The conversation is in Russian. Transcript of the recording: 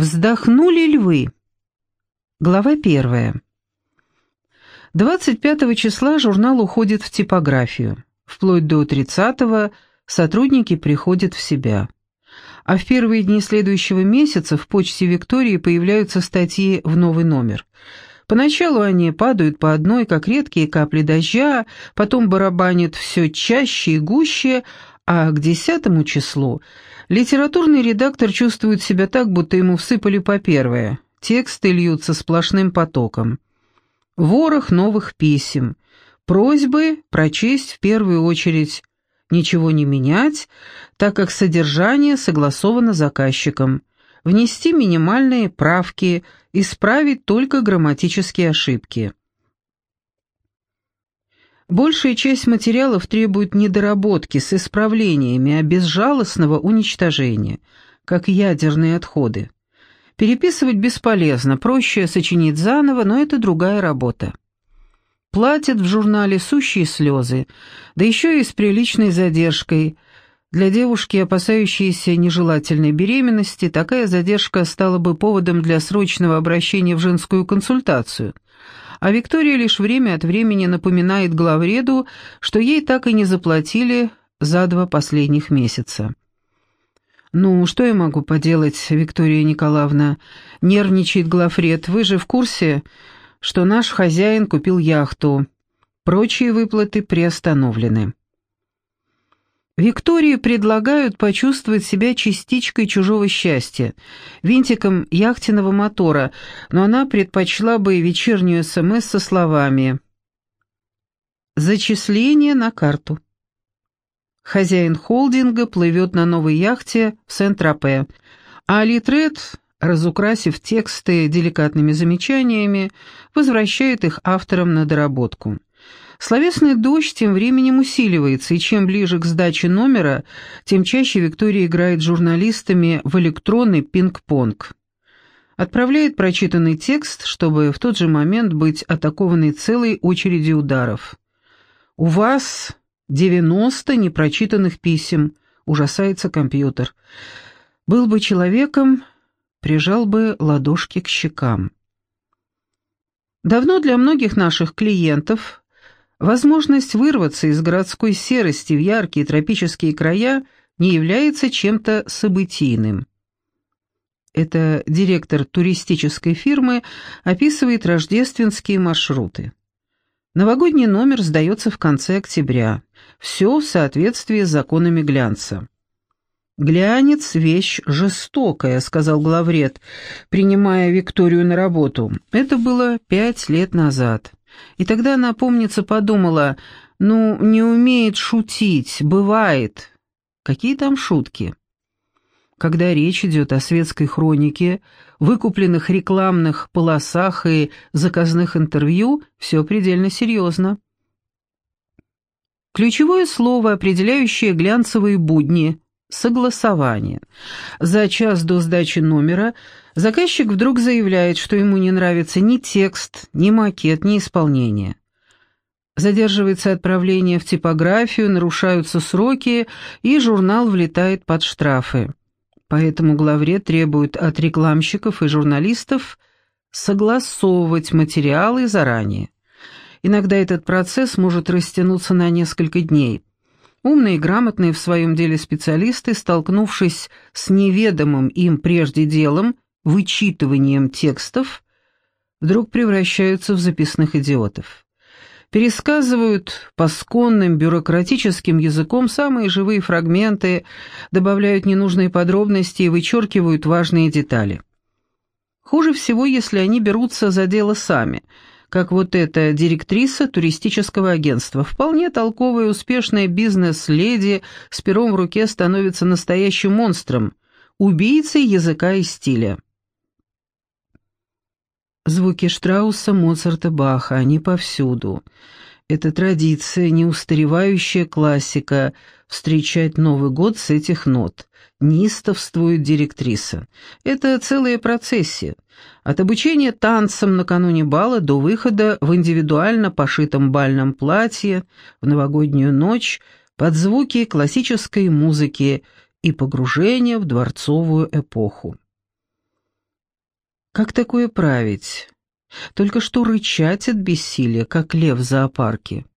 Вздохнули львы. Глава первая. 25 числа журнал уходит в типографию. Вплоть до 30-го сотрудники приходят в себя. А в первые дни следующего месяца в почте Виктории появляются статьи в новый номер. Поначалу они падают по одной, как редкие капли дождя, потом барабанят все чаще и гуще, а к десятому числу литературный редактор чувствует себя так, будто ему всыпали по первое. Тексты льются сплошным потоком. Ворох новых писем. Просьбы прочесть в первую очередь ничего не менять, так как содержание согласовано заказчиком, внести минимальные правки, исправить только грамматические ошибки. Большая часть материалов требует недоработки с исправлениями, а безжалостного уничтожения, как ядерные отходы. Переписывать бесполезно, проще сочинить заново, но это другая работа. Платят в журнале сущие слезы, да еще и с приличной задержкой. Для девушки, опасающейся нежелательной беременности, такая задержка стала бы поводом для срочного обращения в женскую консультацию. А Виктория лишь время от времени напоминает главреду, что ей так и не заплатили за два последних месяца. «Ну, что я могу поделать, Виктория Николаевна?» — нервничает главред. «Вы же в курсе, что наш хозяин купил яхту. Прочие выплаты приостановлены. Виктории предлагают почувствовать себя частичкой чужого счастья, винтиком яхтенного мотора, но она предпочла бы вечернюю СМС со словами «Зачисление на карту». Хозяин холдинга плывет на новой яхте в Сент-Тропе, а Литред разукрасив тексты деликатными замечаниями, возвращает их авторам на доработку. Словесный дождь тем временем усиливается, и чем ближе к сдаче номера, тем чаще Виктория играет с журналистами в электронный пинг-понг. Отправляет прочитанный текст, чтобы в тот же момент быть атакованной целой очередью ударов. «У вас 90 непрочитанных писем», — ужасается компьютер. «Был бы человеком, прижал бы ладошки к щекам. Давно для многих наших клиентов возможность вырваться из городской серости в яркие тропические края не является чем-то событийным. Это директор туристической фирмы описывает рождественские маршруты. Новогодний номер сдается в конце октября. Все в соответствии с законами глянца. «Глянец — вещь жестокая», — сказал главред, принимая Викторию на работу. Это было пять лет назад. И тогда она, помнится, подумала, ну, не умеет шутить, бывает. Какие там шутки? Когда речь идет о светской хронике, выкупленных рекламных полосах и заказных интервью, все предельно серьезно. Ключевое слово, определяющее глянцевые будни — Согласование. За час до сдачи номера заказчик вдруг заявляет, что ему не нравится ни текст, ни макет, ни исполнение. Задерживается отправление в типографию, нарушаются сроки, и журнал влетает под штрафы. Поэтому главред требует от рекламщиков и журналистов согласовывать материалы заранее. Иногда этот процесс может растянуться на несколько дней – Умные и грамотные в своем деле специалисты, столкнувшись с неведомым им прежде делом, вычитыванием текстов, вдруг превращаются в записных идиотов. Пересказывают пасконным бюрократическим языком самые живые фрагменты, добавляют ненужные подробности и вычеркивают важные детали. Хуже всего, если они берутся за дело сами – как вот эта директриса туристического агентства. Вполне толковая и успешная бизнес-леди с пером в руке становится настоящим монстром, убийцей языка и стиля. Звуки Штрауса, Моцарта, Баха, они повсюду. Это традиция, неустаревающая классика — встречать Новый год с этих нот. Нистовствует директриса. Это целая процессия. От обучения танцам накануне бала до выхода в индивидуально пошитом бальном платье в новогоднюю ночь под звуки классической музыки и погружения в дворцовую эпоху. Как такое править? Только что рычать от бессилия, как лев в зоопарке.